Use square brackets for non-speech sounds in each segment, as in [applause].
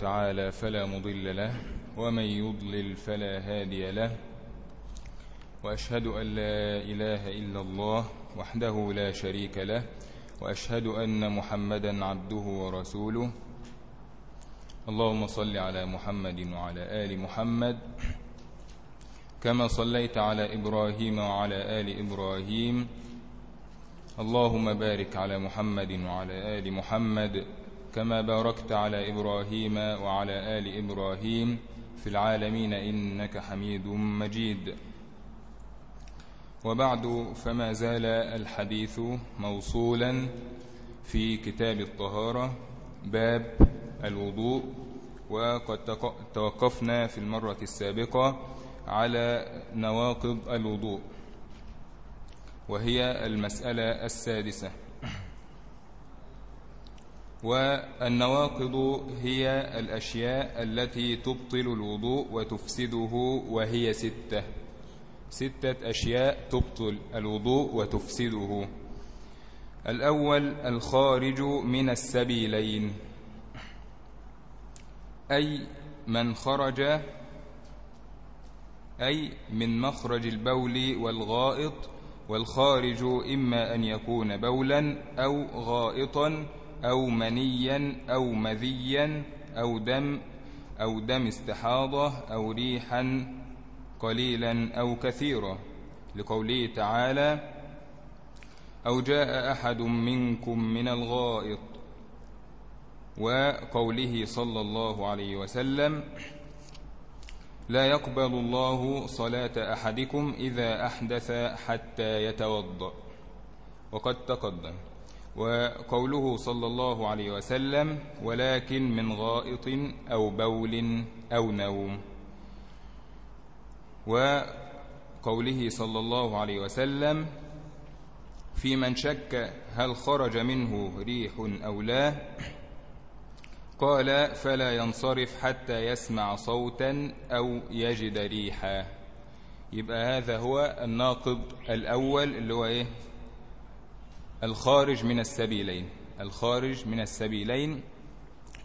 تعالى فلا مضل له ومن يضلل فلا هادي له. وأشهد أن لا إله إلا الله وحده لا شريك له وأشهد أن محمدا عبده ورسوله. اللهم صل على محمد وعلى آل محمد كما صليت على إبراهيم وعلى آل إبراهيم. اللهم بارك على محمد وعلى آل محمد. كما باركت على إبراهيم وعلى آل إبراهيم في العالمين إنك حميد مجيد. وبعد فما زال الحديث موصولا في كتاب الطهارة باب الوضوء وقد توقفنا في المرة السابقة على نواقض الوضوء وهي المسألة السادسة. والنواقض هي الأشياء التي تبطل الوضوء وتفسده وهي ستة. ستة أشياء تبطل الوضوء وتفسده. الأول الخارج من السبيلين. أي من خرج أي من مخرج البول والغائط والخارج إما أن يكون بولا أو غائطا أو منيا أو مذيا أو دم أو دم استحاضة أو ريحا قليلا أو كثيرا لقوله تعالى أو جاء أحد منكم من الغائط وقوله صلى الله عليه وسلم لا يقبل الله صلاة أحدكم إذا أحدث حتى يتوضأ. وقد تقدم. وقوله صلى الله عليه وسلم ولكن من غائط أو بول أو نوم. وقوله صلى الله عليه وسلم في من شك هل خرج منه ريح أو لا قال فلا ينصرف حتى يسمع صوتا أو يجد ريحا. يبقى هذا هو الناقض الأول اللي هو إيه؟ الخارج من السبيلين. الخارج من السبيلين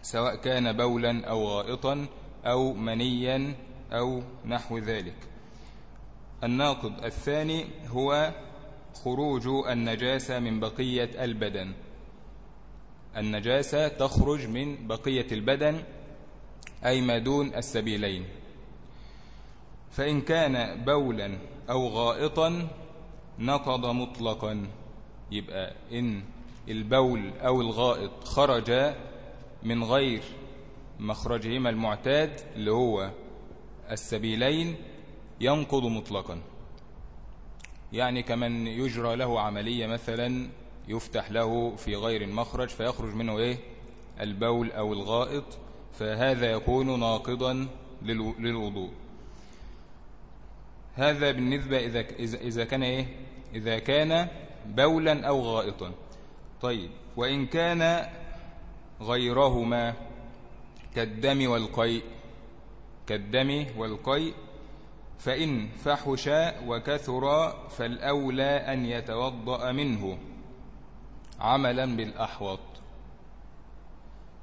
سواء كان بولا أو غائطا أو منيا أو نحو ذلك. الناقض الثاني هو خروج النجاسة من بقية البدن. النجاسة تخرج من بقية البدن أي ما دون السبيلين. فإن كان بولا أو غائطا نقض مطلقا. يبقى إن البول أو الغائط خرج من غير مخرجهما المعتاد اللي هو السبيلين ينقض مطلقا. يعني كمن يجرى له عملية مثلا يفتح له في غير المخرج فيخرج منه إيه؟ البول أو الغائط. فهذا يكون ناقضا للوضوء. هذا بالنسبة إذا, إذا كان إيه؟ إذا كان بولا أو غائطا. طيب وإن كان غيرهما كالدم والقيء كالدم والقيء فإن فحش وكثر فالأولى أن يتوضأ منه عملا بالأحوط.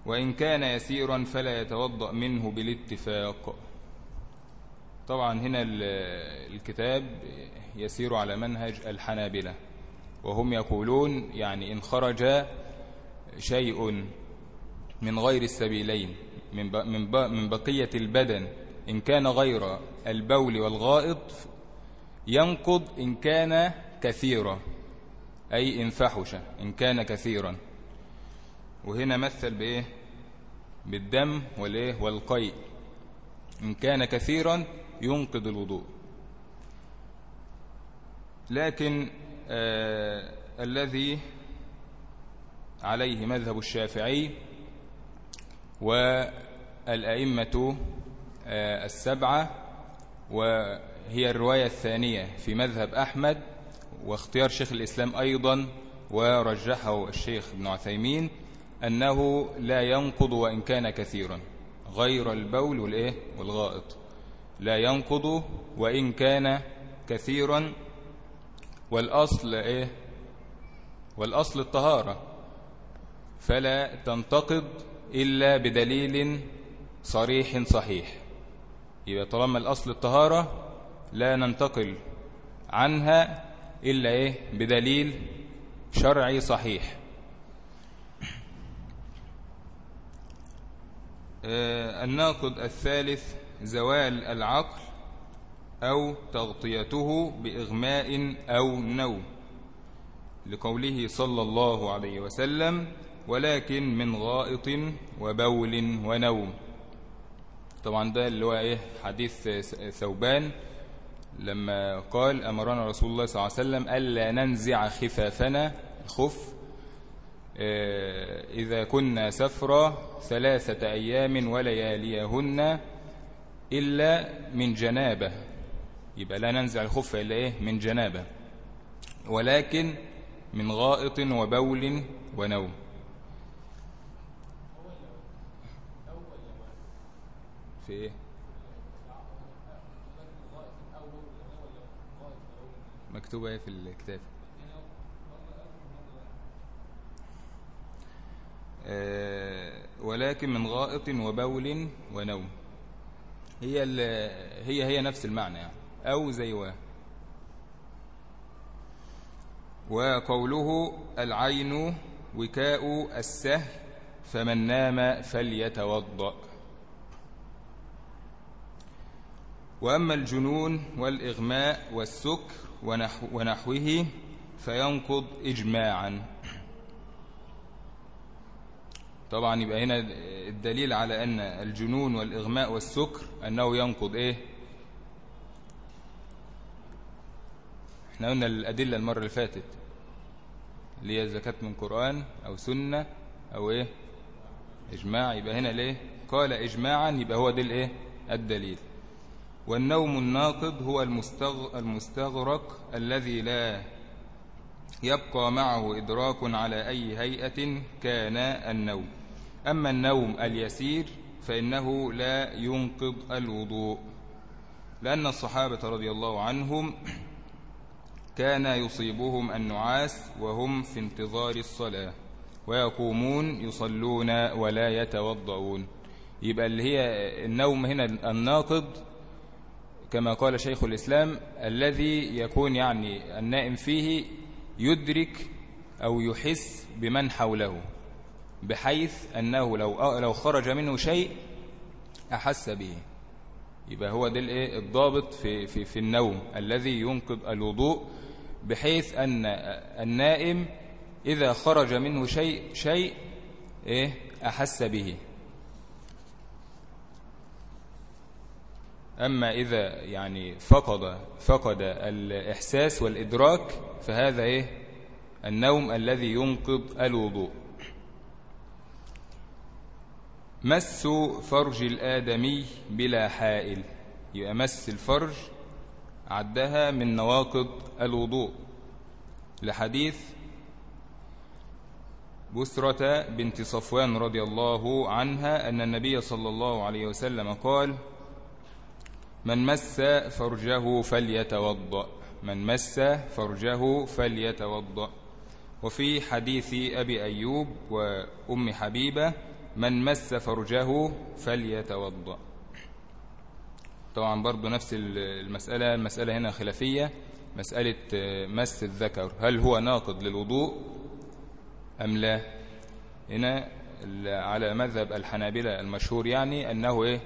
وإن كان يسيرا فلا يتوضأ منه بالاتفاق. طبعا هنا الكتاب يسير على منهج الحنابلة. وهم يقولون يعني إن خرج شيء من غير السبيلين من بقية البدن إن كان غير البول والغائط ينقض إن كان كثيرا أي إن فحش إن كان كثيرا. وهنا مثل بإيه؟ بالدم والإيه؟ والقيء. إن كان كثيرا ينقض الوضوء. لكن آه الذي عليه مذهب الشافعي والأئمة آه السبعة وهي الرواية الثانية في مذهب أحمد واختيار شيخ الإسلام أيضا ورجحه الشيخ ابن عثيمين أنه لا ينقض وإن كان كثيرا غير البول والإيه والغائط. لا ينقض وإن كان كثيرا والأصل إيه؟ والأصل الطهارة. فلا تنتقض إلا بدليل صريح صحيح. يبقى طالما الأصل الطهارة لا ننتقل عنها إلا إيه؟ بدليل شرعي صحيح. آه، الناقض الثالث زوال العقل أو تغطيته بإغماء أو نوم لقوله صلى الله عليه وسلم ولكن من غائط وبول ونوم. طبعا ده اللي هو إيه حديث ثوبان لما قال أمرنا رسول الله صلى الله عليه وسلم ألا ننزع خفافنا. الخف آه، إذا كنا سفرا ثلاثة أيام ولياليهن إلا من جنابة. يبقى لا ننزع الخف إلا إيه؟ من جنابة. ولكن من غائط وبول ونوم. في إيه؟ مكتوبة إيه في الكتاب؟ آه، ولكن من غائط وبول ونوم. هي هي هي نفس المعنى يعني. أو زي و. وقوله العين وكاء السهل فمن نام فليتوضأ. وأما الجنون والإغماء والسكر ونحو ونحوه فينقض إجماعا. طبعا يبقى هنا الدليل على أن الجنون والإغماء والسكر أنه ينقض إيه؟ إحنا قلنا الأدلة المرة اللي فاتت اللي هي زكاة من قرآن أو سنة أو إيه؟ إجماع. يبقى هنا ليه؟ قال إجماعا يبقى هو ده الإيه؟ الدليل. والنوم الناقض هو المستغرق الذي لا يبقى معه إدراك على أي هيئة كان النوم. أما النوم اليسير فإنه لا ينقض الوضوء. لأن الصحابة رضي الله عنهم كان يصيبهم النعاس وهم في انتظار الصلاة. ويقومون يصلون ولا يتوضؤون. يبقى اللي هي النوم هنا الناقض كما قال شيخ الإسلام الذي يكون يعني النائم فيه يدرك أو يحس بمن حوله بحيث أنه لو لو خرج منه شيء أحس به. يبقى هو ده الضابط في, في, في النوم الذي ينقض الوضوء بحيث أن النائم إذا خرج منه شيء شيء إيه أحس به. أما إذا يعني فقد فقد الإحساس والإدراك فهذا إيه؟ النوم الذي ينقض الوضوء. مس فرج الآدمي بلا حائل. يبقى مس الفرج عدها من نواقض الوضوء. لحديث بسرة بنت صفوان رضي الله عنها أن النبي صلى الله عليه وسلم قال من مس فرجه فليتوضأ. من مس فرجه فليتوضأ. وفي حديث أبي أيوب وأم حبيبة من مس فرجه فليتوضأ. طبعا برضو نفس المسألة المسألة هنا خلافية مسألة مس الذكر. هل هو ناقض للوضوء أم لا؟ هنا على مذهب الحنابلة المشهور يعني أنه إيه؟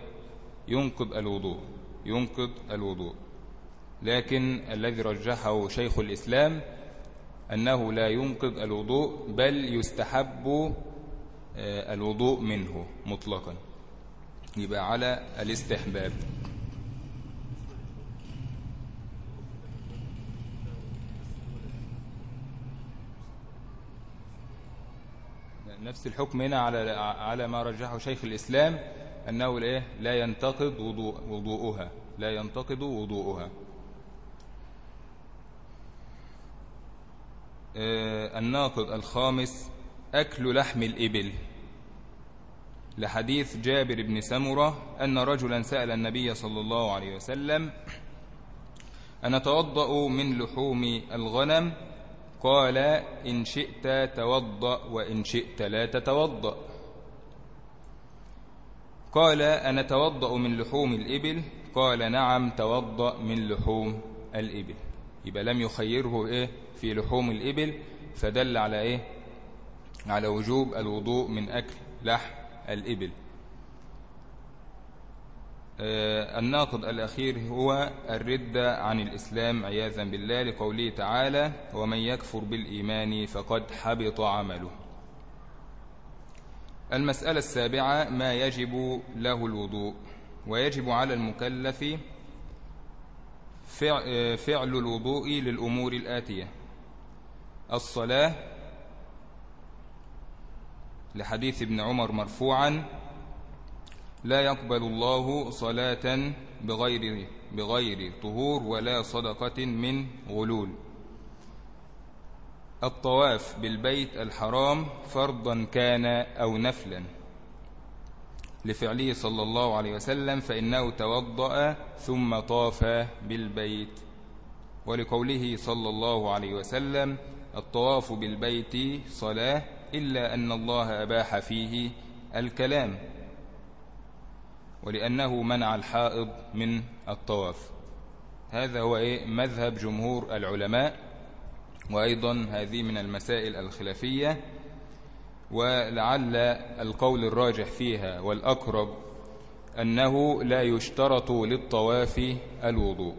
ينقض الوضوء ينقض الوضوء. لكن الذي رجحه شيخ الإسلام أنه لا ينقض الوضوء بل يستحب آه، الوضوء منه مطلقا. يبقى على الاستحباب. نفس الحكم هنا على على ما رجحه شيخ الإسلام أنه لا ينتقض وضوء وضوءها لا ينتقض وضوءها. آه، الناقض الخامس أكل لحم الإبل. لحديث جابر بن سمرة أن رجلا سأل النبي صلى الله عليه وسلم أن توضأ من لحوم الغنم؟ قال إن شئت توضأ وإن شئت لا تتوضأ. قال أنا توضأ من لحوم الإبل؟ قال نعم توضأ من لحوم الإبل. يبقى لم يخيره إيه؟ في لحوم الإبل. فدل على إيه؟ على وجوب الوضوء من أكل لحم الإبل. الناقض الأخير هو الردة عن الإسلام عياذا بالله لقوله تعالى ومن يكفر بالإيمان فقد حبط عمله. المسألة السابعة ما يجب له الوضوء. ويجب على المكلف فعل الوضوء للأمور الآتية. الصلاة لحديث ابن عمر مرفوعا لا يقبل الله صلاة بغير بغير طهور ولا صدقة من غلول. الطواف بالبيت الحرام فرضا كان أو نفلا. لفعله صلى الله عليه وسلم فإنه توضأ ثم طاف بالبيت. ولقوله صلى الله عليه وسلم الطواف بالبيت صلاة إلا أن الله أباح فيه الكلام. ولأنه منع الحائض من الطواف. هذا هو إيه؟ مذهب جمهور العلماء وأيضا هذه من المسائل الخلافية ولعل القول الراجح فيها والأقرب أنه لا يشترط للطواف الوضوء.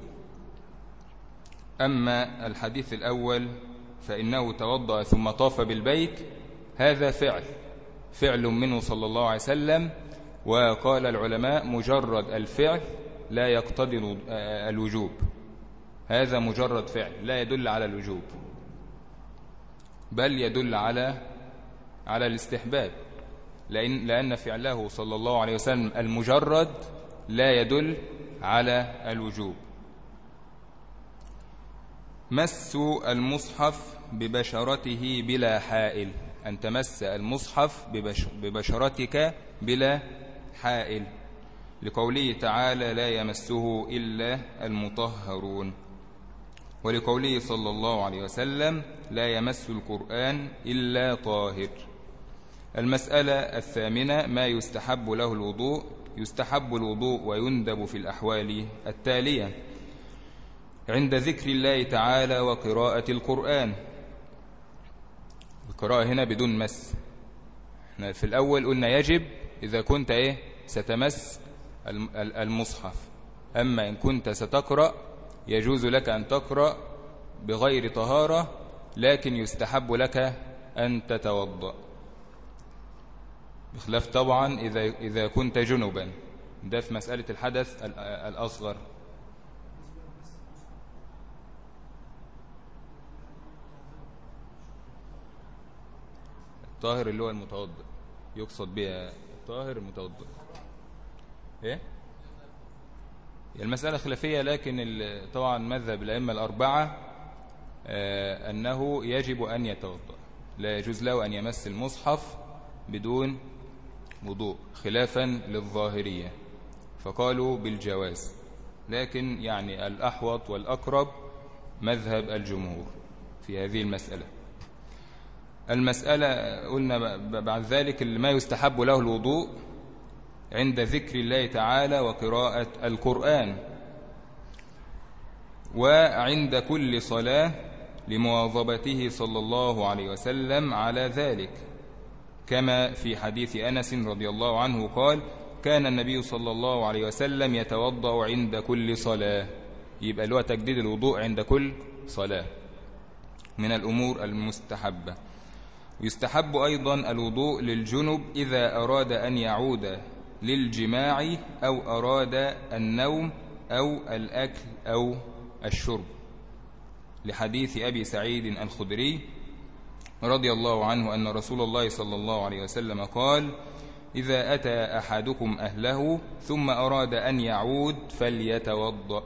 أما الحديث الأول فإنه توضأ ثم طاف بالبيت هذا فعل فعل منه صلى الله عليه وسلم وقال العلماء مجرد الفعل لا يقتضي الوجوب. هذا مجرد فعل لا يدل على الوجوب بل يدل على على الاستحباب لأن, لأن فعله صلى الله عليه وسلم المجرد لا يدل على الوجوب. مس المصحف ببشرته بلا حائل. أن تمس المصحف ببشرتك بلا حائل لقوله تعالى لا يمسه إلا المطهرون ولقوله صلى الله عليه وسلم لا يمس القرآن إلا طاهر. المسألة الثامنة ما يستحب له الوضوء يستحب الوضوء ويندب في الأحوال التالية. عند ذكر الله تعالى وقراءة القرآن. القراءة هنا بدون مس. إحنا في الأول قلنا يجب إذا كنت إيه؟ ستمس المصحف. أما إن كنت ستقرأ يجوز لك أن تقرأ بغير طهارة لكن يستحب لك أن تتوضأ. بخلاف طبعا إذا, إذا كنت جنبا. ده في مسألة الحدث الأصغر. الطاهر اللي هو المتوضئ يقصد بها الطاهر المتوضئ. إيه؟ المسألة خلافية لكن طبعا مذهب الأئمة الأربعة آه، أنه يجب أن يتوضأ. لا يجوز له أن يمس المصحف بدون وضوء خلافا للظاهرية. فقالوا بالجواز. لكن يعني الأحوط والأقرب مذهب الجمهور في هذه المسألة. المسألة قلنا بعد ذلك ما يستحب له الوضوء عند ذكر الله تعالى وقراءة القرآن. وعند كل صلاة لمواظبته صلى الله عليه وسلم على ذلك. كما في حديث أنس رضي الله عنه قال كان النبي صلى الله عليه وسلم يتوضأ عند كل صلاة. يبقى له تجديد الوضوء عند كل صلاة. من الأمور المستحبة. يستحب أيضا الوضوء للجنب إذا أراد أن يعود للجماع أو أراد النوم أو الأكل أو الشرب. لحديث أبي سعيد الخدري رضي الله عنه أن رسول الله صلى الله عليه وسلم قال إذا أتى أحدكم أهله ثم أراد أن يعود فليتوضأ.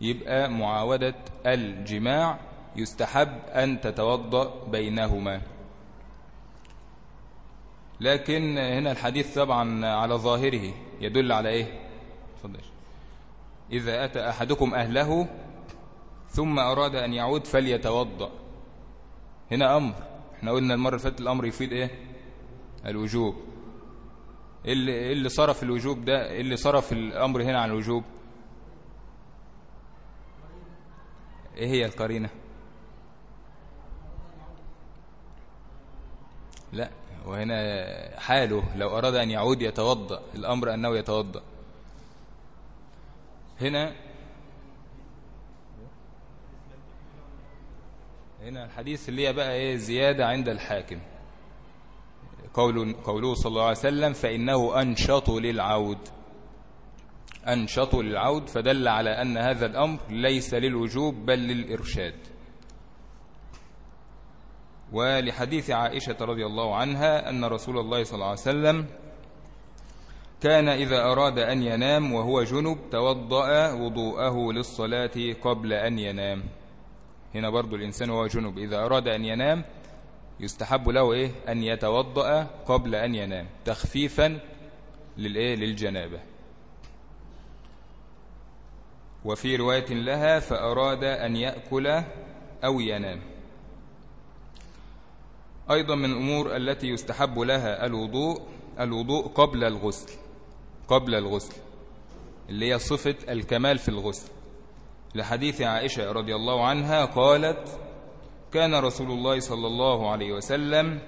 يبقى معاودة الجماع يستحب أن تتوضأ بينهما. لكن هنا الحديث طبعا على ظاهره يدل على إيه؟ فضل. إذا أتى أحدكم أهله ثم أراد أن يعود فليتوضأ. هنا أمر. إحنا قلنا المرة اللي فاتت الأمر يفيد إيه؟ الوجوب. اللي, اللي صرف الوجوب ده اللي صرف الأمر هنا عن الوجوب. إيه هي القرينة؟ لا وهنا حاله لو أراد أن يعود يتوضأ الأمر أنه يتوضأ. هنا هنا الحديث اللي هي بقى إيه زيادة عند الحاكم. قول قوله صلى الله عليه وسلم فإنه أنشط للعود. أنشط للعود فدل على أن هذا الأمر ليس للوجوب بل للإرشاد. ولحديث عائشة رضي الله عنها أن رسول الله صلى الله عليه وسلم كان إذا أراد أن ينام وهو جنب توضأ وضوءه للصلاة قبل أن ينام. هنا برضو الإنسان وهو جنب إذا أراد أن ينام يستحب له إيه؟ أن يتوضأ قبل أن ينام تخفيفا للإيه؟ للجنابة. وفي رواية لها فأراد أن يأكل أو ينام. أيضا من الأمور التي يستحب لها الوضوء الوضوء قبل الغسل قبل الغسل اللي هي صفة الكمال في الغسل. لحديث عائشة رضي الله عنها قالت كان رسول الله صلى الله عليه وسلم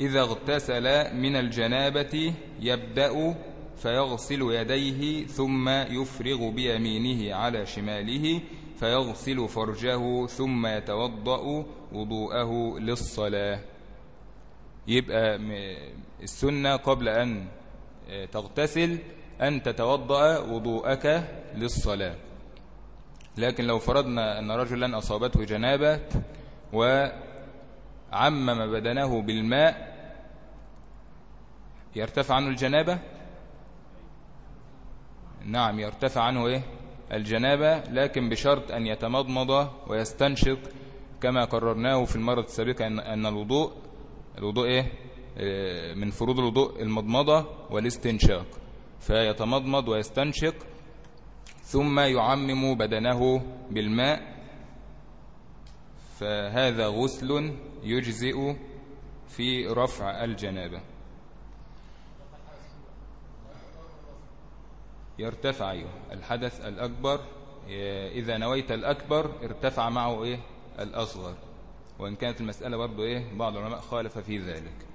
إذا اغتسل من الجنابة يبدأ فيغسل يديه ثم يفرغ بيمينه على شماله فيغسل فرجه ثم يتوضأ وضوءه للصلاة. يبقى السنة قبل أن تغتسل أن تتوضأ وضوءك للصلاة. لكن لو فرضنا أن رجلا أصابته جنابة وعمم بدنه بالماء يرتفع عنه الجنابة؟ نعم يرتفع عنه إيه؟ الجنابة لكن بشرط أن يتمضمض ويستنشق كما قررناه في المرة السابقة أن الوضوء الوضوء إيه؟ آه، من فروض الوضوء المضمضة والاستنشاق. فيتمضمض ويستنشق ثم يعمم بدنه بالماء. فهذا غسل يجزئ في رفع الجنابة. يرتفع أيوه الحدث الأكبر إذا نويت الأكبر ارتفع معه إيه؟ الأصغر وإن كانت المسألة برضو إيه بعض العلماء خالف في ذلك.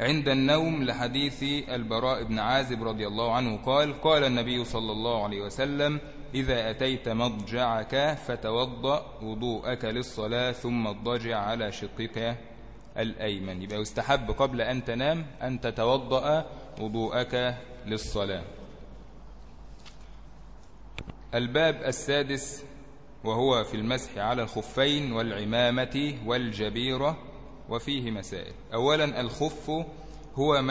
عند النوم لحديث البراء بن عازب رضي الله عنه قال قال النبي صلى الله عليه وسلم إذا أتيت مضجعك فتوضأ وضوءك للصلاة ثم اضجع على شقك الأيمن. يبقى يستحب قبل أن تنام أن تتوضأ وضوءك للصلاة. الباب السادس وهو في المسح على الخفين والعمامة والجبيرة وفيه مسائل. أولا الخف هو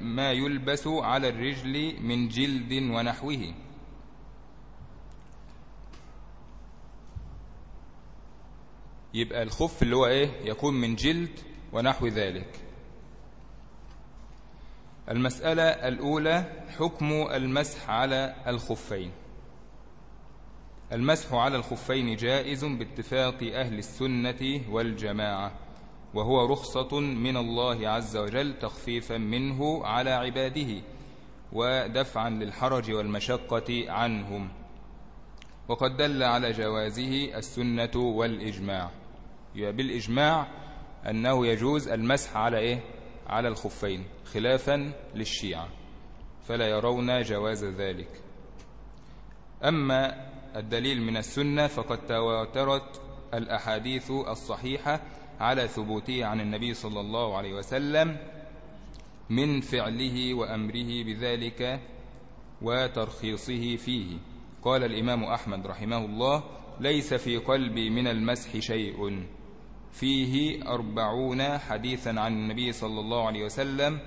ما يلبس على الرجل من جلد ونحوه. يبقى الخف اللي هو إيه؟ يكون من جلد ونحو ذلك. المسألة الأولى حكم المسح على الخفين. المسح على الخفين جائز باتفاق أهل السنة والجماعة وهو رخصة من الله عز وجل تخفيفا منه على عباده ودفعا للحرج والمشقة عنهم. وقد دل على جوازه السنة والإجماع. بالإجماع أنه يجوز المسح على إيه؟ على الخفين خلافا للشيعة فلا يرون جواز ذلك. أما الدليل من السنة فقد تواترت الأحاديث الصحيحة على ثبوته عن النبي صلى الله عليه وسلم من فعله وأمره بذلك وترخيصه فيه. قال الإمام أحمد رحمه الله ليس في قلبي من المسح شيء. فيه أربعون حديثا عن النبي صلى الله عليه وسلم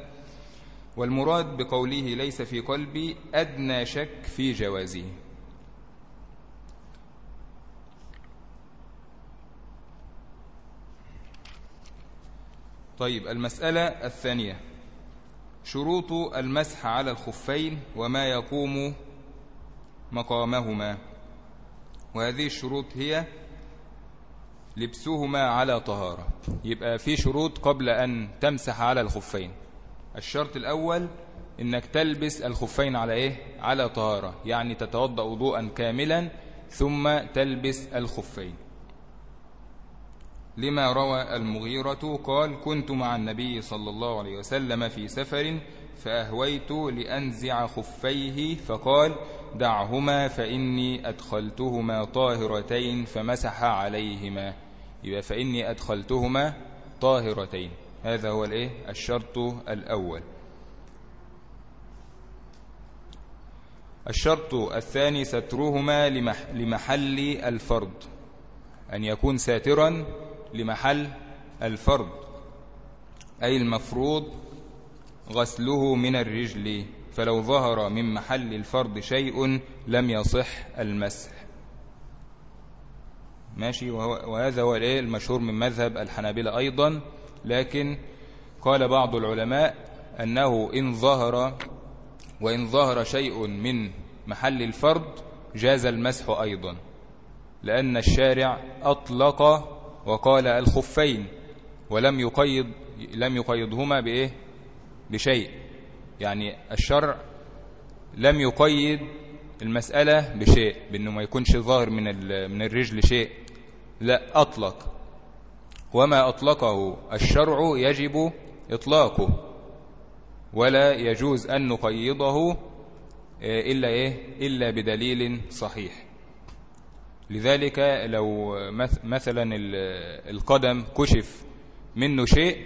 والمراد بقوله ليس في قلبي أدنى شك في جوازه. طيب المسألة الثانية. شروط المسح على الخفين وما يقوم مقامهما. وهذه الشروط هي لبسهما على طهارة. يبقى في شروط قبل أن تمسح على الخفين. الشرط الأول إنك تلبس الخفين على إيه؟ على طهارة. يعني تتوضأ وضوءا كاملا ثم تلبس الخفين. لما روى المغيرة قال كنت مع النبي صلى الله عليه وسلم في سفر فأهويت لأنزع خفيه فقال دعهما فإني أدخلتهما طاهرتين فمسح عليهما. يبقى فإني أدخلتهما طاهرتين. هذا هو الإيه؟ الشرط الأول. الشرط الثاني سترهما لمحل الفرض. أن يكون ساترا لمحل الفرض أي المفروض غسله من الرجل فلو ظهر من محل الفرض شيء لم يصح المسح. ماشي؟ وهذا هو المشهور من مذهب الحنابلة أيضا. لكن قال بعض العلماء أنه إن ظهر وإن ظهر شيء من محل الفرض جاز المسح أيضا لأن الشارع أطلق وقال الخفين ولم يقيد لم يقيدهما بإيه؟ بشيء. يعني الشرع لم يقيد المسألة بشيء بأنه ما يكونش ظاهر من من الرجل شيء. لا أطلق. وما أطلقه الشرع يجب إطلاقه. ولا يجوز أن نقيضه إلا إيه؟ إلا بدليل صحيح. لذلك لو مثلا القدم كشف منه شيء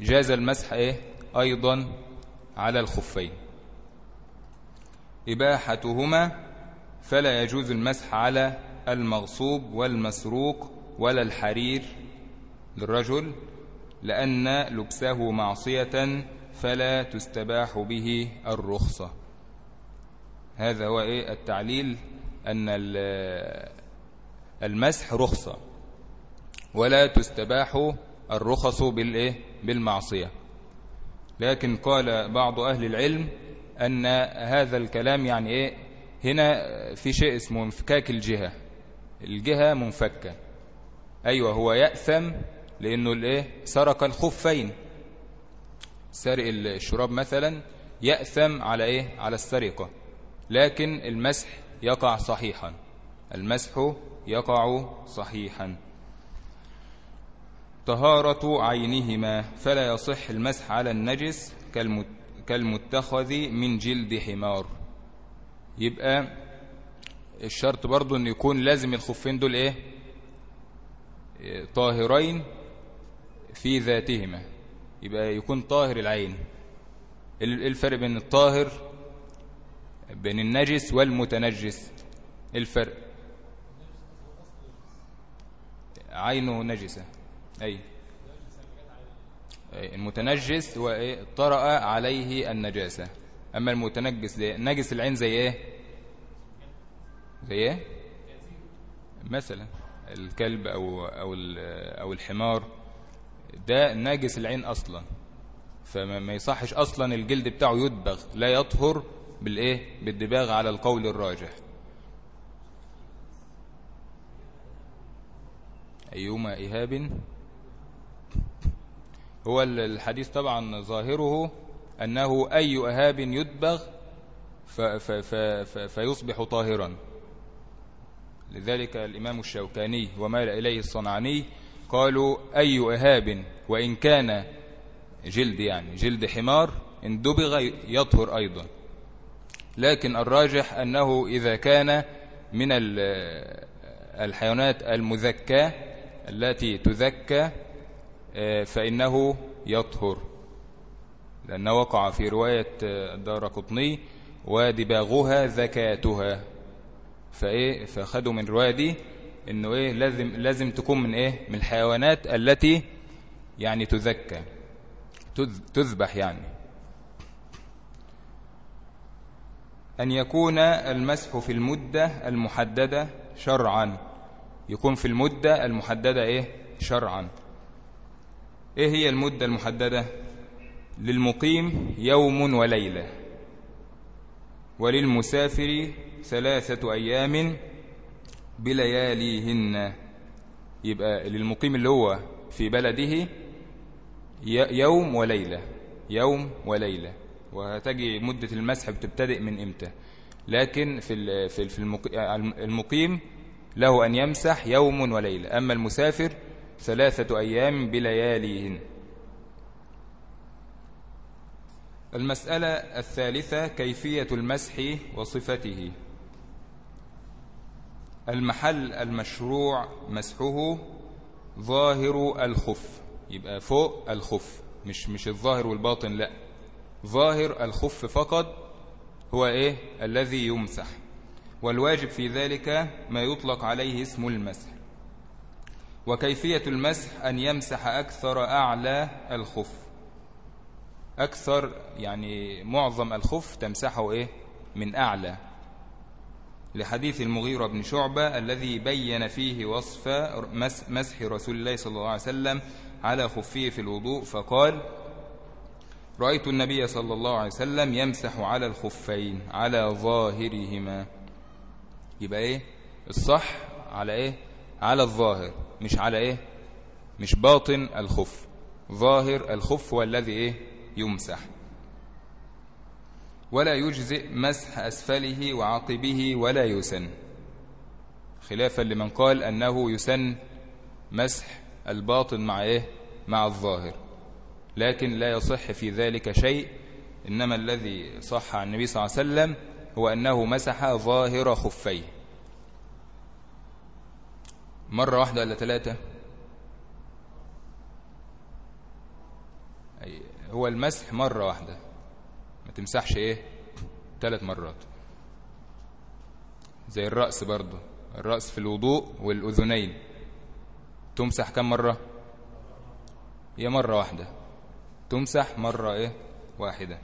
جاز المسح إيه؟ أيضا على الخفين. إباحتهما فلا يجوز المسح على المغصوب والمسروق ولا الحرير للرجل لأن لبسه معصية فلا تستباح به الرخصة. هذا هو إيه؟ التعليل أن المسح رخصة ولا تستباح الرخص بالإيه بالمعصية. لكن قال بعض أهل العلم أن هذا الكلام يعني إيه؟ هنا في شيء اسمه انفكاك الجهة. الجهة منفكة. أيوة هو يأثم لأنه الإيه سرق الخفين. سرق الشراب مثلا يأثم على إيه؟ على السرقة. لكن المسح يقع صحيحا. المسح يقع صحيحا. طهارة عينهما فلا يصح المسح على النجس كالمتخذ من جلد حمار. يبقى الشرط برضو إن يكون لازم الخفين دول إيه؟ طاهرين في ذاتهما. يبقى يكون طاهر العين. إيه الفرق بين الطاهر بين النجس والمتنجس. الفرق. عينه نجسة. أي. المتنجس طرأ عليه النجاسة. أما المتنجس نجس العين زي إيه؟ زي إيه؟ مثلا الكلب أو, أو, أو الحمار. ده ناجس العين أصلا. فما يصحش أصلا الجلد بتاعه يدبغ لا يطهر بالإيه؟ بالدباغ على القول الراجح. أيما إهاب هو الحديث طبعا ظاهره أنه أي أهاب يدبغ فيصبح طاهرا. لذلك الإمام الشوكاني ومال إليه الصنعاني قالوا أي إهاب وإن كان جلد يعني جلد حمار إن دبغ يطهر أيضا. لكن الراجح أنه إذا كان من الحيوانات المذكاة التي تذكى آه، فإنه يطهر. لأنه وقع في رواية الدار قطني ودباغها ذكاتها. فإيه؟ فخدوا من الرواية دي إنه إيه؟ لازم لازم تكون من إيه؟ من الحيوانات التي يعني تذكى تذبح يعني. أن يكون المسح في المدة المحددة شرعا. يكون في المدة المحددة إيه؟ شرعا. إيه هي المدة المحددة؟ للمقيم يوم وليلة. وللمسافر ثلاثة أيام بلياليهن. يبقى للمقيم اللي هو في بلده يوم وليلة. يوم وليلة. وهتجي مدة المسح بتبتدئ من إمتى. لكن في في المقيم له أن يمسح يوم وليلة. أما المسافر ثلاثة أيام بلياليهن. المسألة الثالثة كيفية المسح وصفته. المحل المشروع مسحه ظاهر الخف. يبقى فوق الخف مش مش الظاهر والباطن لأ. ظاهر الخف فقط هو إيه؟ الذي يمسح. والواجب في ذلك ما يطلق عليه اسم المسح. وكيفية المسح؟ أن يمسح أكثر أعلى الخف. أكثر يعني معظم الخف تمسحه إيه؟ من أعلى. لحديث المغيرة بن شعبة الذي بين فيه وصف مسح رسول الله صلى الله عليه وسلم على خفيه في الوضوء فقال رأيت النبي صلى الله عليه وسلم يمسح على الخفين على ظاهرهما. يبقى إيه؟ الصح على إيه؟ على الظاهر مش على إيه؟ مش باطن الخف. ظاهر الخف هو الذي إيه؟ يمسح. ولا يجزئ مسح أسفله وعقبه ولا يسن. خلافا لمن قال أنه يسن مسح الباطن مع إيه؟ مع الظاهر. لكن لا يصح في ذلك شيء. إنما الذي صح عن النبي صلى الله عليه وسلم هو أنه مسح ظاهر خفيه. مرة واحدة ولا ثلاثة؟ هو المسح مرة واحدة. ما تمسحش إيه؟ ثلاث مرات. زي الرأس برضو. الرأس في الوضوء والأذنين. تمسح كم مرة؟ هي مرة واحدة. تمسح مرة إيه؟ واحدة.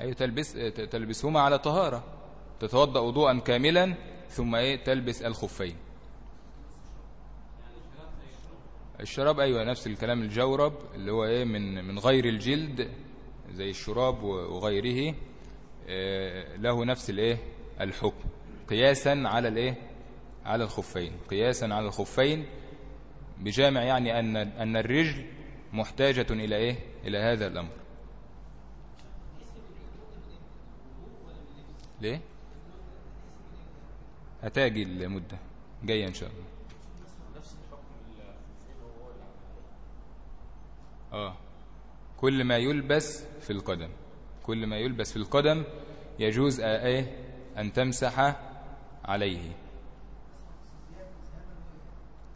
أي تلبس تلبسهما على طهارة. تتوضأ وضوءا كاملا ثم إيه؟ تلبس الخفين. الشراب أيوة نفس الكلام الجورب اللي هو إيه؟ من من غير الجلد زي الشراب وغيره. آه، له نفس الإيه؟ الحكم. قياسا على الإيه؟ على الخفين قياسا على الخفين بجامع يعني أن أن الرجل محتاجة إلى إيه؟ إلى هذا الأمر. ليه؟ هتاجي المدة جاية إن شاء الله. آه. كل ما يلبس في القدم. كل ما يلبس في القدم يجوز إيه؟ أن تمسح عليه.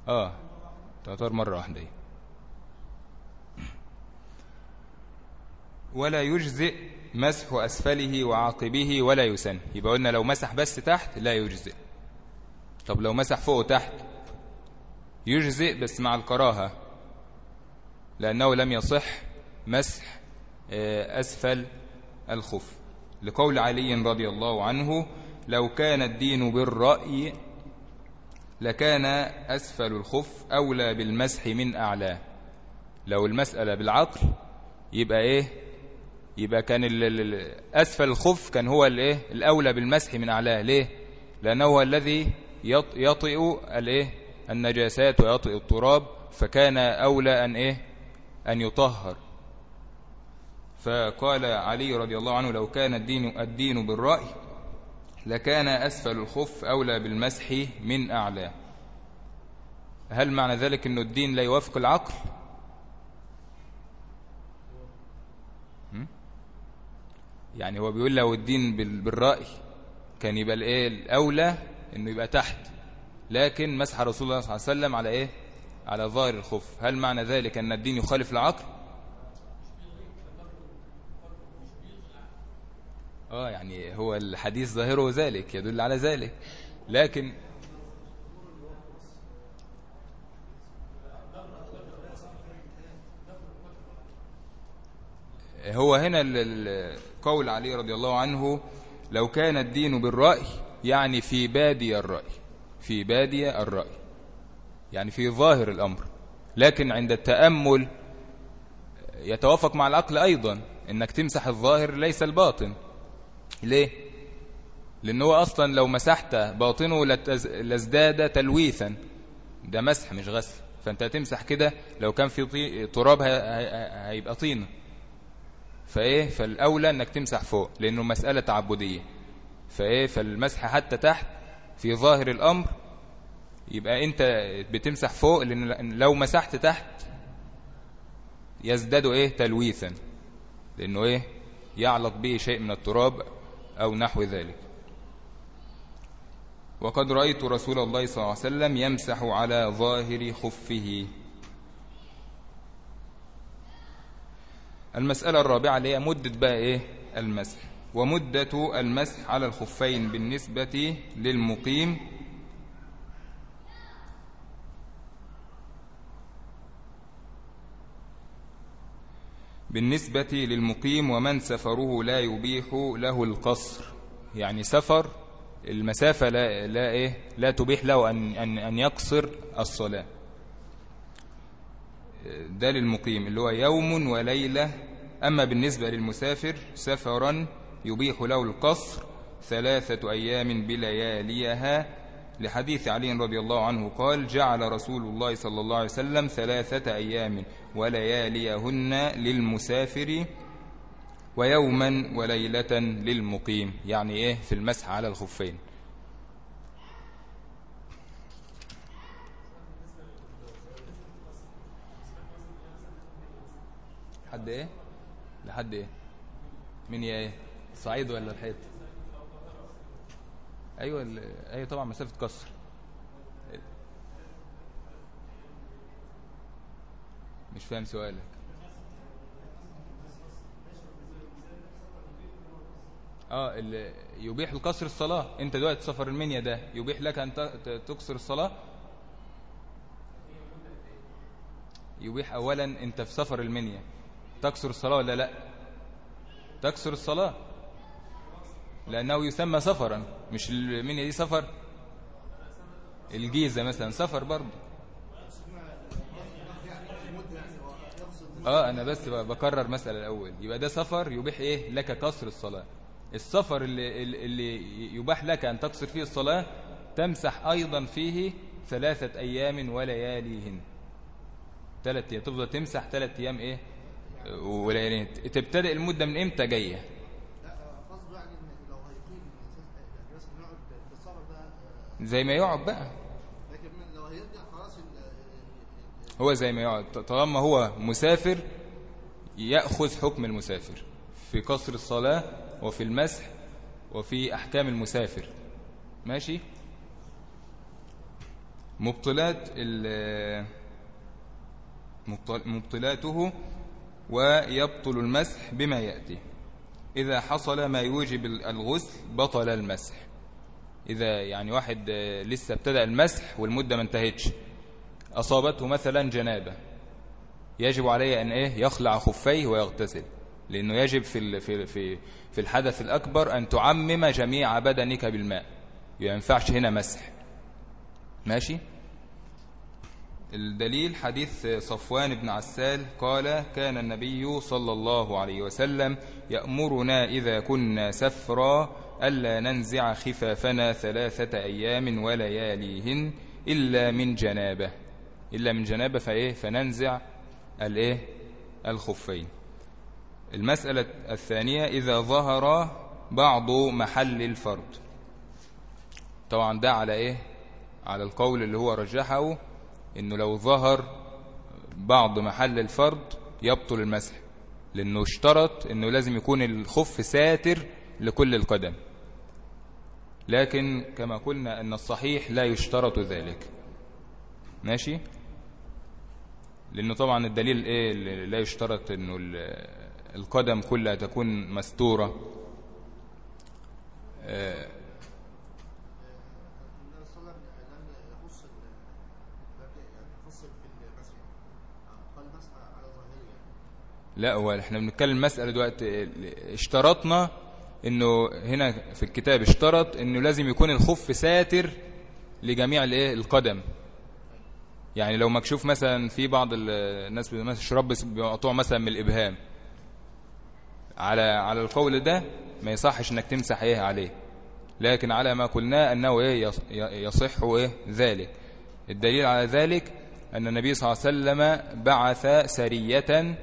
آه تعتبر مرة واحدة ولا يجزئ مسح أسفله وعاقبه ولا يسن. يبقى قلنا لو مسح بس تحت لا يجزئ. طب لو مسح فوق وتحت يجزئ بس مع الكراهة لأنه لم يصح مسح آه، أسفل الخف. لقول علي رضي الله عنه لو كان الدين بالرأي لكان أسفل الخف أولى بالمسح من أعلاه. لو المسألة بالعقل يبقى إيه؟ يبقى كان أسفل الخف كان هو الإيه الأولى بالمسح من أعلاه. ليه؟ لأنه هو الذي يطئ الإيه النجاسات ويطئ التراب فكان أولى أن إيه؟ أن يطهر. فقال علي رضي الله عنه لو كان الدين الدين بالرأي لكان أسفل الخف أولى بالمسح من أعلى هل معنى ذلك أن الدين لا يوافق العقل؟ يعني هو بيقول لو الدين بالرأي كان يبقى الإيه؟ الأولى أنه يبقى تحت. لكن مسح رسول الله صلى الله عليه وسلم على إيه؟ على ظاهر الخف. هل معنى ذلك أن الدين يخالف العقل؟ آه يعني هو الحديث ظاهره ذلك يدل على ذلك. لكن هو هنا القول علي رضي الله عنه لو كان الدين بالرأي يعني في بادي الرأي في بادي الرأي يعني في ظاهر الأمر. لكن عند التأمل يتوافق مع العقل أيضا إنك تمسح الظاهر ليس الباطن. ليه؟ لأن هو أصلا لو مسحت باطنه لازداد تلويثا. ده مسح مش غسل. فأنت هتمسح كده لو كان في تراب هيبقى طينه فإيه؟ فالأولى إنك تمسح فوق لأنه مسألة تعبدية. فإيه؟ فالمسح حتى تحت في ظاهر الأمر يبقى أنت بتمسح فوق لأن لو مسحت تحت يزداد إيه؟ تلويثا. لأنه إيه؟ يعلق به شيء من التراب أو نحو ذلك. وقد رأيت رسول الله صلى الله عليه وسلم يمسح على ظاهر خفه. المسألة الرابعة اللي هي مدة بقى إيه؟ المسح. ومدة المسح على الخفين بالنسبة للمقيم بالنسبة للمقيم ومن سفره لا يبيح له القصر. يعني سفر المسافة لا, لا, إيه لا تبيح له أن, أن, أن يقصر الصلاة. ده للمقيم اللي هو يوم وليلة. أما بالنسبة للمسافر سفرا يبيح له القصر ثلاثة أيام بلياليها لحديث علي رضي الله عنه قال جعل رسول الله صلى الله عليه وسلم ثلاثة أيام ولياليهن للمسافر ويوما وليلة للمقيم. يعني إيه؟ في المسح على الخفين. لحد إيه؟ لحد إيه؟ من إيه؟ صعيد ولا الحيط؟ أيوه أيوه طبعا مسافة كسر مش فاهم سؤالك. آه اللي يبيح القصر الصلاة. أنت دلوقتي سفر المنيا ده يبيح لك أن تقصر الصلاة؟ يبيح اولا أنت في سفر المنيا. تكسر الصلاة ولا لأ؟ تكسر الصلاة. لأنه يسمى سفرا. مش من دي سفر؟ الجيزة مثلا. سفر برضه. آه أنا بس بكرر مسألة الأول. يبقى ده سفر يبيح إيه؟ لك كسر الصلاة. السفر اللي, اللي يباح لك أن تقصر فيه الصلاة تمسح أيضا فيه ثلاثة أيام ولياليهن. ثلاث أيام. تفضل تمسح ثلاث أيام إيه؟ وليالين تبتدئ المدة من إمتى جاية؟ زي ما يقعد بقى. لكن لو هيرجع خلاص هو زي ما يقعد. طالما هو مسافر يأخذ حكم المسافر. في قصر الصلاة وفي المسح وفي أحكام المسافر. ماشي؟ مبطلات مبطلاته ويبطل المسح بما يأتي. إذا حصل ما يوجب الغسل بطل المسح. إذا يعني واحد لسه ابتدأ المسح والمدة ما انتهتش. أصابته مثلا جنابة. يجب عليه أن إيه؟ يخلع خفيه ويغتسل. لأنه يجب في في في في الحدث الأكبر أن تعمم جميع بدنك بالماء. ينفعش هنا مسح. ماشي؟ الدليل حديث صفوان بن عسال قال كان النبي صلى الله عليه وسلم يأمرنا إذا كنا سفرا ألا ننزع خفافنا ثلاثة أيام ولياليهن إلا من جنابة. إلا من جنابة فإيه؟ فننزع الإيه؟ الخفين. المسألة الثانية إذا ظهر بعض محل الفرد. طبعا ده على إيه؟ على القول اللي هو رجحه إنه لو ظهر بعض محل الفرد يبطل المسح لأنه اشترط إنه لازم يكون الخف ساتر لكل القدم. لكن كما قلنا أن الصحيح لا يشترط ذلك. ماشي؟ لأنه طبعا الدليل إيه لا يشترط إنه القدم كلها تكون مستورة. آه، لا هو إحنا بنتكلم مسألة دلوقتي اشترطنا إنه هنا في الكتاب اشترط إنه لازم يكون الخف ساتر لجميع الإيه؟ القدم. يعني لو مكشوف مثلا في بعض الناس مثلا شراب بيقطعوا مثلا من الإبهام. على على القول ده ما يصحش إنك تمسح إيه عليه. لكن على ما قلناه أنه إيه؟ يصح إيه؟ ذلك. الدليل على ذلك أن النبي صلى الله عليه وسلم بعث سرية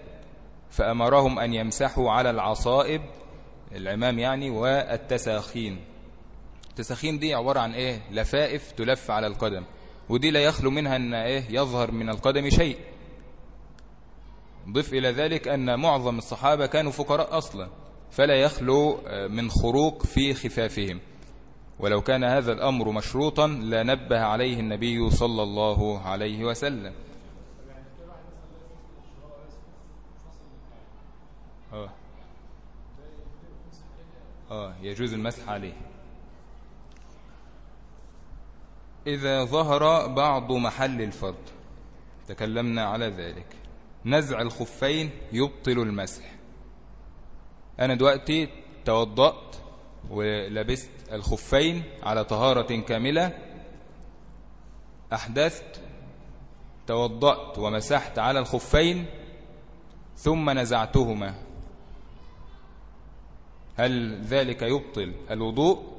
فأمرهم أن يمسحوا على العصائب العمام يعني والتساخين. التساخين دي عبارة عن إيه؟ لفائف تلف على القدم ودي لا يخلو منها أن إيه؟ يظهر من القدم شيء. ضف إلى ذلك أن معظم الصحابة كانوا فقراء أصلا فلا يخلو من خروق في خفافهم. ولو كان هذا الأمر مشروطا لنبه عليه النبي صلى الله عليه وسلم. آه يجوز المسح عليه. إذا ظهر بعض محل الفرد تكلمنا على ذلك. نزع الخفين يبطل المسح. أنا دلوقتي توضأت ولبست الخفين على طهارة كاملة أحدثت توضأت ومسحت على الخفين ثم نزعتهما. هل ذلك يبطل الوضوء؟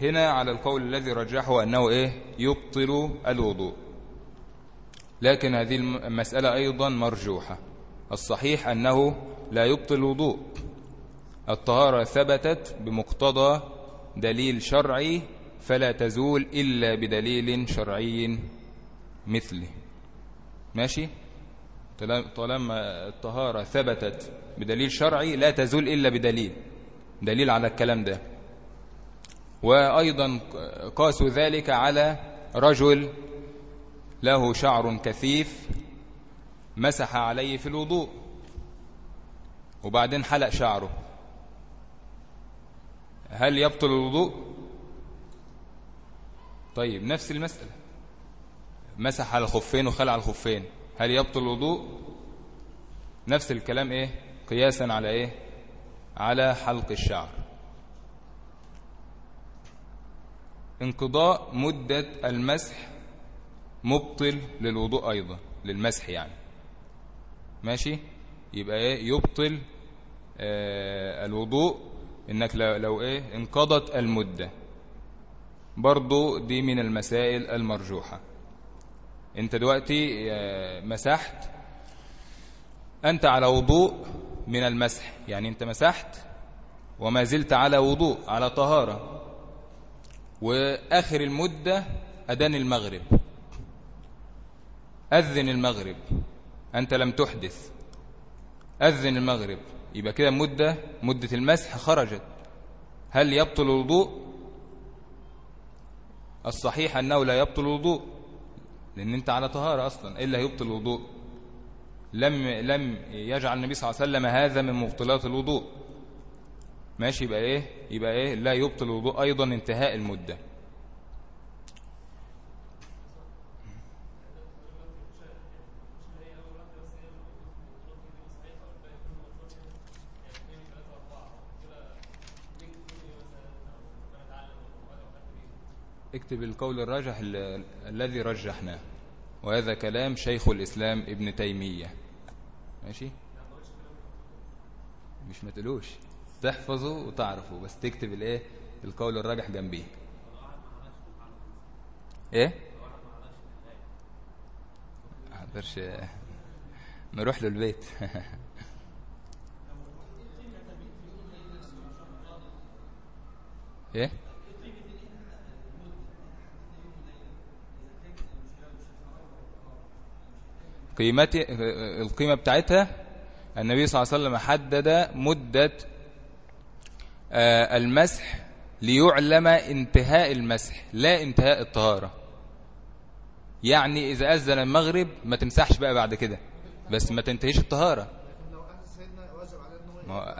هنا على القول الذي رجحه أنه إيه؟ يبطل الوضوء. لكن هذه المسألة أيضا مرجوحة. الصحيح أنه لا يبطل الوضوء. الطهارة ثبتت بمقتضى دليل شرعي فلا تزول إلا بدليل شرعي مثله. ماشي؟ طالما الطهارة ثبتت بدليل شرعي لا تزول إلا بدليل دليل على الكلام ده. وأيضا قاسوا ذلك على رجل له شعر كثيف مسح عليه في الوضوء وبعدين حلق شعره. هل يبطل الوضوء؟ طيب نفس المسألة. مسح على الخفين وخلع الخفين هل يبطل الوضوء؟ نفس الكلام إيه؟ قياسا على إيه؟ على حلق الشعر. انقضاء مدة المسح مبطل للوضوء أيضا للمسح يعني. ماشي؟ يبقى إيه؟ يبطل آه الوضوء إنك لو إيه؟ انقضت المدة. برضو دي من المسائل المرجوحة. أنت دلوقتي آه، مسحت أنت على وضوء من المسح. يعني انت مسحت وما زلت على وضوء على طهارة. وآخر المدة أدان المغرب. أذن المغرب. أنت لم تحدث. أذن المغرب. يبقى كده مدة مدة المسح خرجت. هل يبطل الوضوء؟ الصحيح أنه لا يبطل الوضوء لأن أنت على طهارة أصلا. إلا يبطل الوضوء. لم لم يجعل النبي صلى الله عليه وسلم هذا من مبطلات الوضوء. ماشي يبقى إيه؟ يبقى إيه؟ لا يبطل الوضوء أيضا انتهاء المدة. اكتب القول الراجح الذي رجحناه وهذا كلام شيخ الإسلام ابن تيمية. ماشي؟ مش ما تقولوش تحفظه وتعرفه بس تكتب الايه؟ القول الراجح جنبيه. إيه؟ أقدرش نروح له البيت. [laughs] إيه؟ قيمتي القيمة بتاعتها النبي صلى الله عليه وسلم حدد مدة آه، المسح ليعلم انتهاء المسح لا انتهاء الطهارة. يعني إذا أذن المغرب ما تمسحش بقى بعد كده بس ما تنتهيش الطهارة.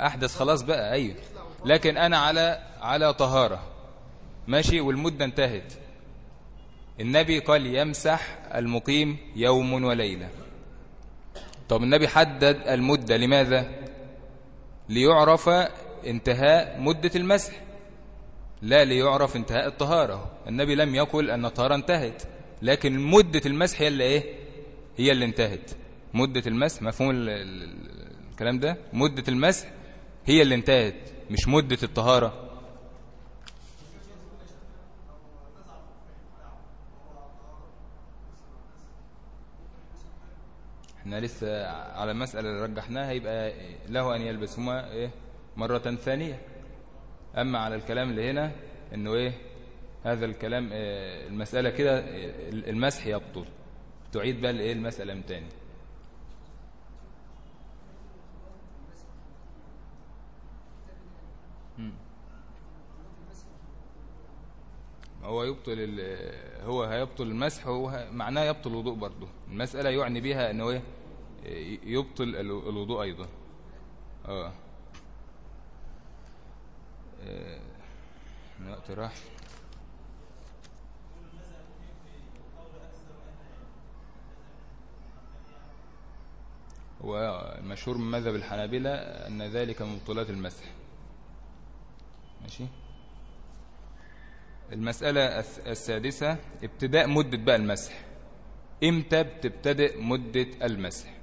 أحدث خلاص بقى أيوه. لكن أنا على على طهارة. ماشي؟ والمدة انتهت. النبي قال يمسح المقيم يوم وليلة. طب النبي حدد المدة لماذا؟ ليعرف انتهاء مدة المسح. لا ليعرف انتهاء الطهارة. النبي لم يقل أن الطهارة انتهت لكن مدة المسح هي اللي إيه؟ هي اللي انتهت. مدة المسح مفهوم الكلام ده؟ مدة المسح هي اللي انتهت مش مدة الطهارة. إحنا لسه على المسألة اللي رجحناها يبقى له أن يلبسهما إيه مرة ثانية. أما على الكلام اللي هنا إنه إيه هذا الكلام إيه المسألة كده المسح يبطل. تعيد بقى الإيه المسألة من تاني. هو يبطل هو هيبطل المسح وهو معناه يبطل الوضوء برضه. المسألة يعني بها إنه إيه؟ يبطل الوضوء أيضا. آه, آه. الوقت راح. هو مشهور من مذهب الحنابلة أن ذلك من مبطلات المسح. ماشي؟ المسألة السادسة ابتداء مدة بقى المسح. إمتى بتبتدئ مدة المسح؟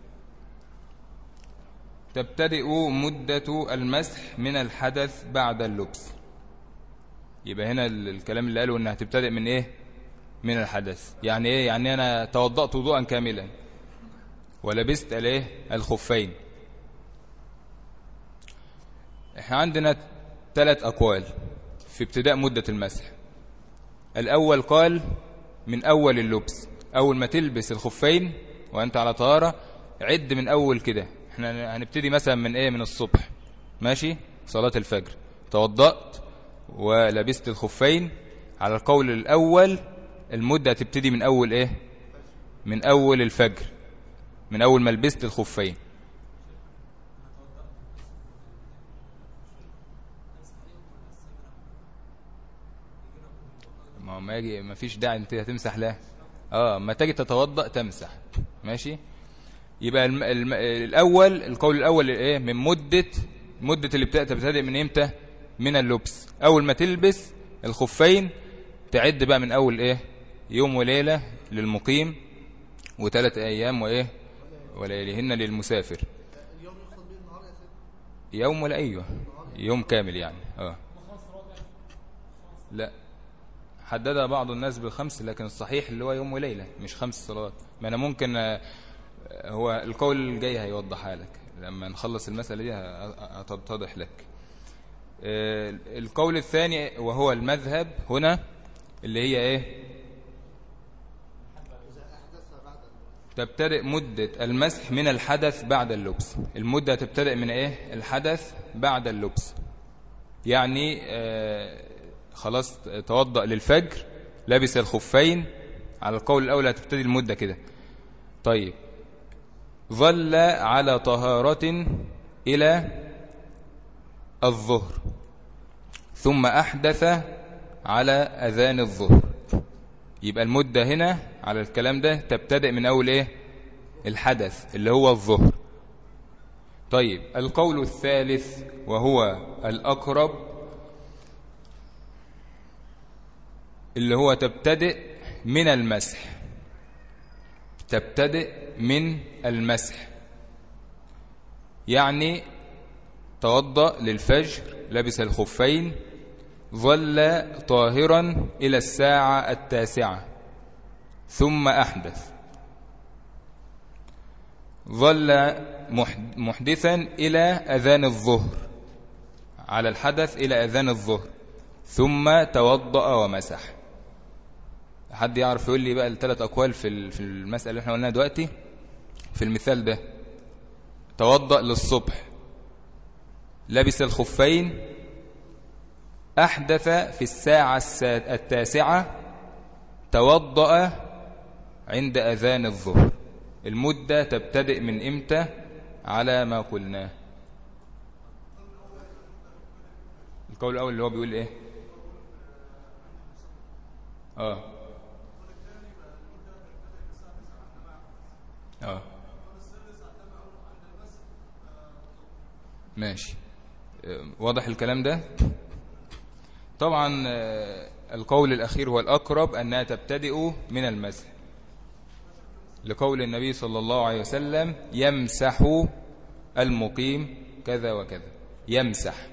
تبتدئ مدة المسح من الحدث بعد اللبس. يبقى هنا الكلام اللي قاله إنها تبتدئ من إيه؟ من الحدث. يعني إيه؟ يعني أنا توضأت وضوءا كاملا. ولبست الايه الخفين. إحنا عندنا ثلاث أقوال في ابتداء مدة المسح. الأول قال من أول اللبس. أول ما تلبس الخفين وأنت على طهارة عد من أول كده. إحنا هنبتدي مثلا من إيه؟ من الصبح. ماشي؟ صلاة الفجر. توضأت ولبست الخفين. على القول الأول المدة تبتدي من أول إيه؟ من أول الفجر. من أول ما لبست الخفين. ما يجي ما فيش داعي انت هتمسح لا. آه ما تجي تتوضأ تمسح. ماشي؟ يبقى الم... الم... الأول القول الأول إيه؟ من مده مدة اللي بتبتدئ من إمتى؟ من اللبس. أول ما تلبس الخفين تعد بقى من أول إيه؟ يوم وليلة للمقيم وثلاث أيام وإيه؟ ولياليهن للمسافر. يوم ولا أيوه؟ يوم كامل يعني. آه. لا. حددها بعض الناس بالخمس لكن الصحيح اللي هو يوم وليلة مش خمس صلوات. ما أنا ممكن آه، هو القول الجاي هيوضحها لك. لما نخلص المسألة دي هتتضح لك. آه، القول الثاني وهو المذهب هنا اللي هي إيه؟ تبتدئ مدة المسح من الحدث بعد اللبس. المدة تبتدئ من إيه؟ الحدث بعد اللبس. يعني آه خلاص توضأ للفجر لابس الخفين. على القول الأول هتبتدي المدة كده. طيب. ظل على طهارة إلى الظهر. ثم أحدث على أذان الظهر. يبقى المدة هنا على الكلام ده تبتدئ من أول إيه؟ الحدث اللي هو الظهر. طيب. القول الثالث وهو الأقرب اللي هو تبتدئ من المسح. تبتدئ من المسح. يعني توضأ للفجر لبس الخفين ظل طاهرا إلى الساعة التاسعة. ثم أحدث. ظل محدثا إلى أذان الظهر. على الحدث إلى أذان الظهر. ثم توضأ ومسح. حد يعرف يقول لي بقى الثلاث أقوال في في المسألة اللي إحنا قلناها دلوقتي؟ في المثال ده. توضأ للصبح. لبس الخفين. أحدث في الساعة التاسعة. توضأ عند أذان الظهر. المدة تبتدئ من إمتى؟ على ما قلناه. القول الأول اللي هو بيقول إيه؟ آه. آه. ماشي. آه، واضح الكلام ده؟ طبعا آه، القول الأخير هو الأقرب أنها تبتدئ من المسح. لقول النبي صلى الله عليه وسلم يمسح المقيم كذا وكذا. يمسح.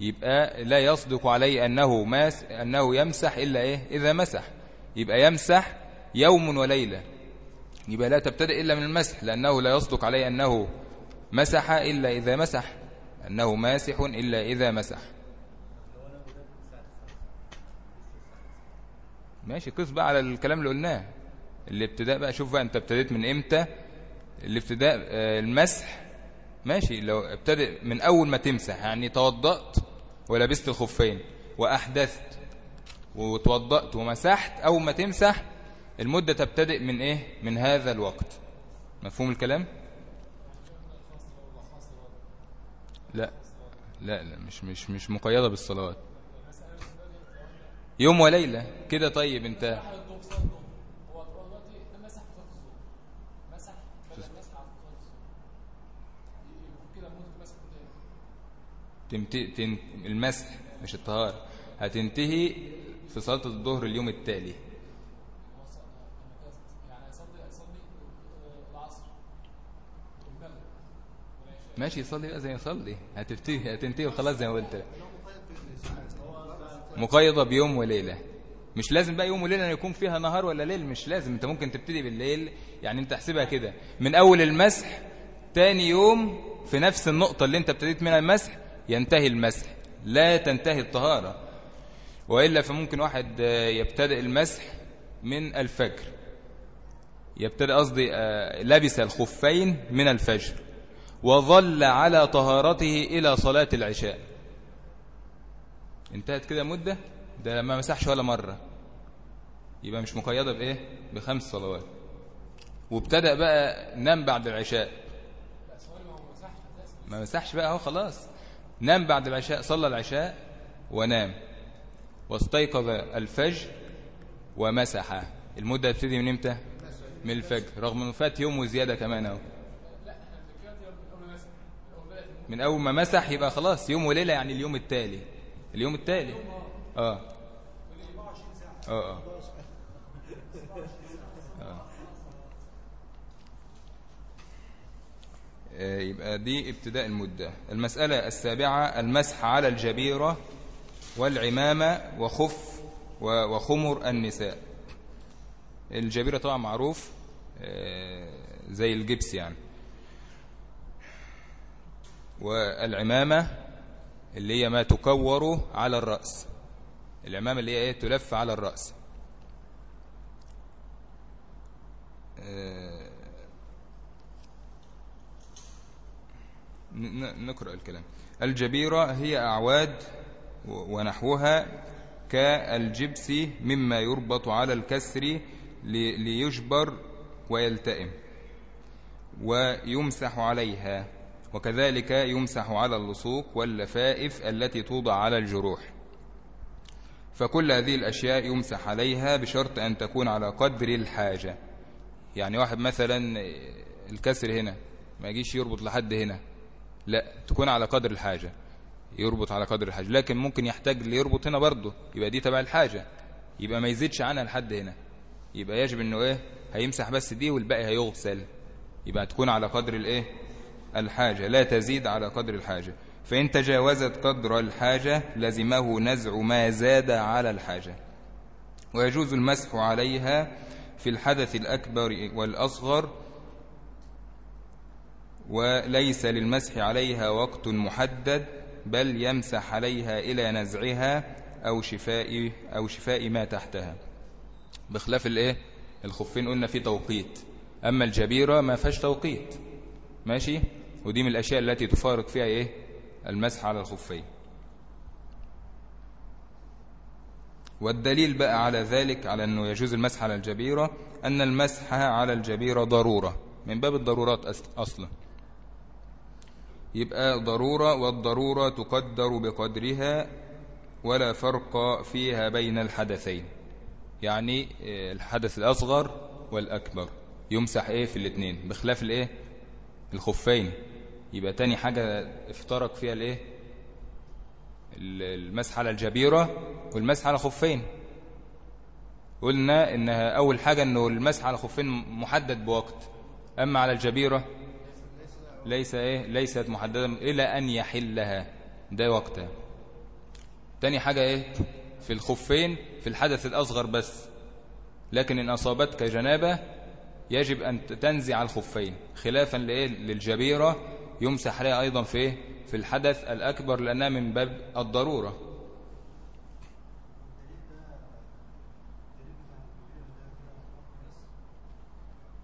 يبقى لا يصدق عليه أنه, ماس أنه يمسح إلا إيه؟ إذا مسح. يبقى يمسح يوم وليلة. يبقى لا تبتدئ إلا من المسح لأنه لا يصدق عليه أنه مسح إلا إذا مسح أنه ماسح إلا إذا مسح. ماشي قص بقى على الكلام اللي قلناه. الابتداء بقى شوف بقى أنت ابتديت من إمتى؟ الابتداء آه، المسح. ماشي لو ابتدئ من أول ما تمسح يعني توضأت ولبست الخفين وأحدثت وتوضأت ومسحت أول ما تمسح المدة تبتدئ من إيه؟ من هذا الوقت. مفهوم الكلام؟ لا. لا لا مش مش مش مقيدة بالصلوات. يوم وليلة. كده طيب انت تنتهي المسح مش الطهارة. هتنتهي في صلاة الظهر اليوم التالي. ماشي يصلي بقى زي يصلي هتنتهي هتنتهي وخلاص زي ما قلت مقيدة بيوم وليلة. مش لازم بقى يوم وليلة يكون فيها نهار ولا ليل مش لازم. أنت ممكن تبتدي بالليل يعني أنت احسبها كده. من أول المسح تاني يوم في نفس النقطة اللي أنت ابتديت منها المسح ينتهي المسح. لا تنتهي الطهارة. وإلا فممكن واحد يبتدئ المسح من الفجر. يبتدئ قصدي آه، لبس الخفين من الفجر. وظل على طهارته إلى صلاة العشاء. انتهت كده مدة؟ ده ما مسحش ولا مرة. يبقى مش مقيدة بإيه؟ بخمس صلوات. وابتدأ بقى نام بعد العشاء. ما مسحش بقى أهو خلاص. نام بعد العشاء صلى العشاء ونام. واستيقظ الفجر ومسح. المدة تبتدي من إمتى؟ من الفجر رغم إنه فات يوم وزيادة كمان أهو. من أول ما مسح يبقى خلاص يوم وليلة يعني اليوم التالي. اليوم التالي. آه. آه آه, آه. يبقى دي ابتداء المدة. المسألة السابعة المسح على الجبيرة والعمامة وخف وخمر النساء. الجبيرة طبعا معروف آه، زي الجبس يعني. والعمامة اللي هي ما تكور على الرأس. العمامة اللي هي إيه؟ تلف على الرأس. آه، نقرأ الكلام. الجبيرة هي أعواد ونحوها كالجبس مما يربط على الكسر ليجبر ويلتئم ويمسح عليها. وكذلك يمسح على اللصوق واللفائف التي توضع على الجروح. فكل هذه الأشياء يمسح عليها بشرط أن تكون على قدر الحاجة. يعني واحد مثلا الكسر هنا ما يجيش يربط لحد هنا. لا تكون على قدر الحاجة. يربط على قدر الحاجة. لكن ممكن يحتاج ليربط هنا برضه. يبقى دي تبع الحاجة. يبقى ما يزيدش عنها لحد هنا. يبقى يجب إنه إيه؟ هيمسح بس دي والباقي هيغسل. يبقى تكون على قدر الإيه؟ الحاجة لا تزيد على قدر الحاجة. فإن تجاوزت قدر الحاجة لزمه نزع ما زاد على الحاجة. ويجوز المسح عليها في الحدث الأكبر والأصغر وليس للمسح عليها وقت محدد بل يمسح عليها إلى نزعها أو شفاء, أو شفاء ما تحتها. بخلاف الإيه؟ الخفين قلنا في توقيت. أما الجبيرة ما فيهاش توقيت. ماشي؟ ودي من الأشياء التي تفارق فيها إيه؟ المسح على الخفين. والدليل بقى على ذلك على أنه يجوز المسح على الجبيرة أن المسح على الجبيرة ضرورة. من باب الضرورات أصلا. يبقى ضرورة والضرورة تقدر بقدرها ولا فرق فيها بين الحدثين. يعني آه، الحدث الأصغر والأكبر. يمسح إيه في الاثنين بخلاف الإيه؟ الخفين. يبقى تاني حاجة افترق فيها الإيه؟ المسح على الجبيرة والمسح على خفين. قلنا إنها أول حاجة إنه المسح على خفين محدد بوقت. أما على الجبيرة ليس إيه؟ ليست محددة إلى أن يحلها. ده وقتها. تاني حاجة إيه؟ في الخفين في الحدث الأصغر بس. لكن إن أصابتك جنابة يجب أن تنزع الخفين خلافا للجبيرة. يمسح عليها أيضا في في الحدث الأكبر لأنها من باب الضرورة.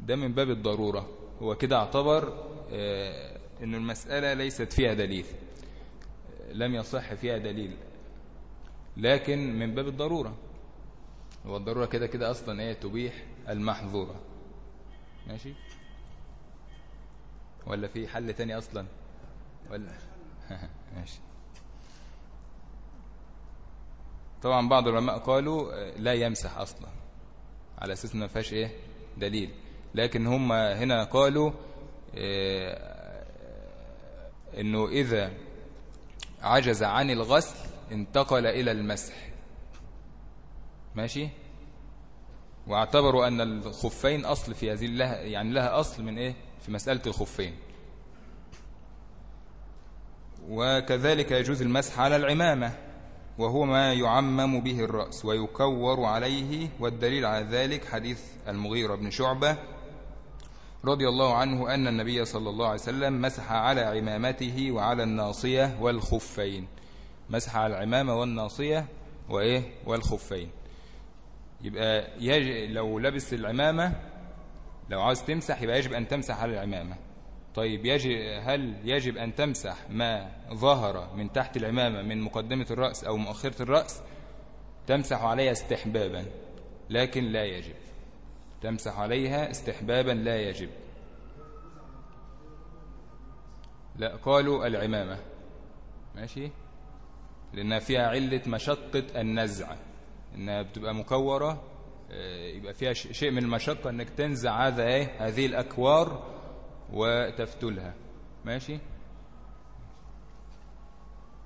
ده من باب الضرورة. هو كده اعتبر آه، أن المسألة ليست فيها دليل. لم يصح فيها دليل. لكن من باب الضرورة. هو الضرورة كده كده أصلا إيه؟ تبيح المحظورة. ماشي. ولا في حل تاني أصلا؟ ولا [laughs] ماشي. طبعا بعض العلماء قالوا آه، لا يمسح أصلا. على أساس ما فيهاش إيه؟ دليل. لكن هم هنا قالوا آه، إنه إذا عجز عن الغسل انتقل إلى المسح. ماشي؟ واعتبروا أن الخفين أصل في هذه لها يعني لها أصل من إيه؟ في مسألة الخفين. وكذلك يجوز المسح على العمامة وهو ما يعمم به الرأس ويكور عليه والدليل على ذلك حديث المغيرة بن شعبة رضي الله عنه أن النبي صلى الله عليه وسلم مسح على عمامته وعلى الناصية والخفين. مسح على العمامة والناصية وإيه؟ والخفين. يبقى يج... لو لبس العمامة لو عاوز تمسح يبقى يجب أن تمسح على العمامة. طيب يجب هل يجب أن تمسح ما ظهر من تحت العمامة من مقدمة الرأس أو مؤخرة الرأس؟ تمسح عليها استحبابا لكن لا يجب. تمسح عليها استحبابا لا يجب. لا قالوا العمامة. ماشي؟ لأنها فيها علة مشقة النزع. إنها بتبقى مكورة آه، يبقى فيها شيء من المشقة أنك تنزع هذا إيه هذه الأكوار وتفتلها. ماشي؟